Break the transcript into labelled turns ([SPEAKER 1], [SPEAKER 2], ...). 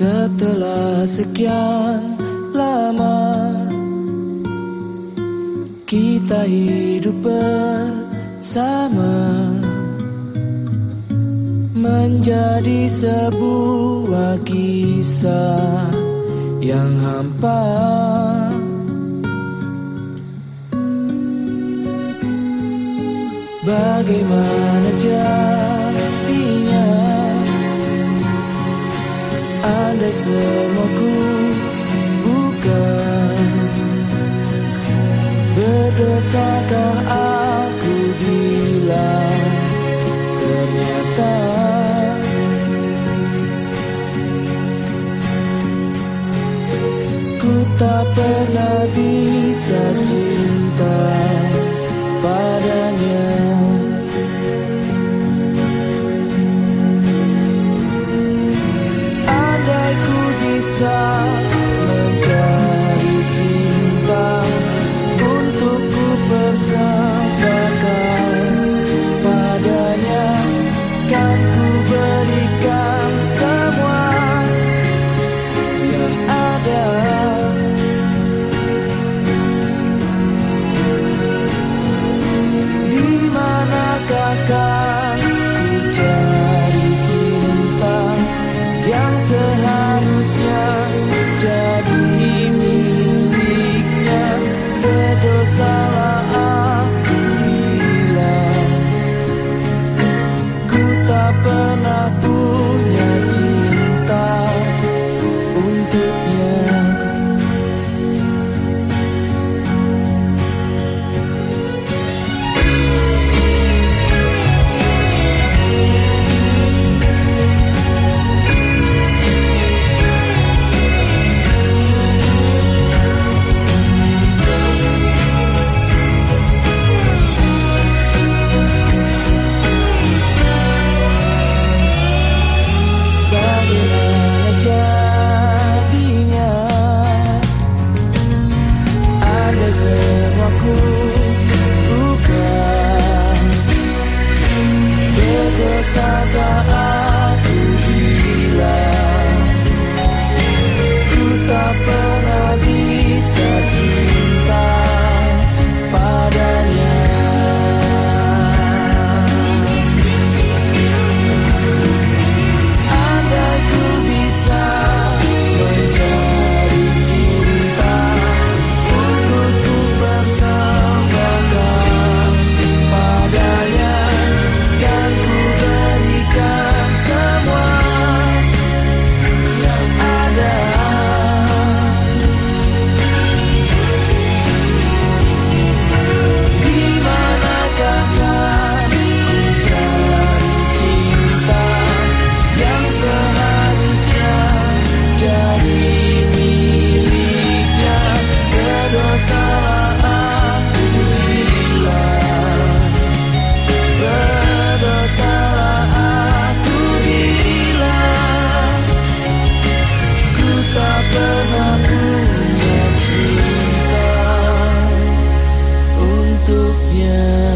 [SPEAKER 1] Setelah sekian lama kita hidup bersama menjadi sebuah kisah yang hampa. Bagaimana jadinya Anda semua ku bukan. Berdosakah aku bila ternyata Ku tak pernah bisa cinta padanya Selain aku bukan Berdosa tak 天。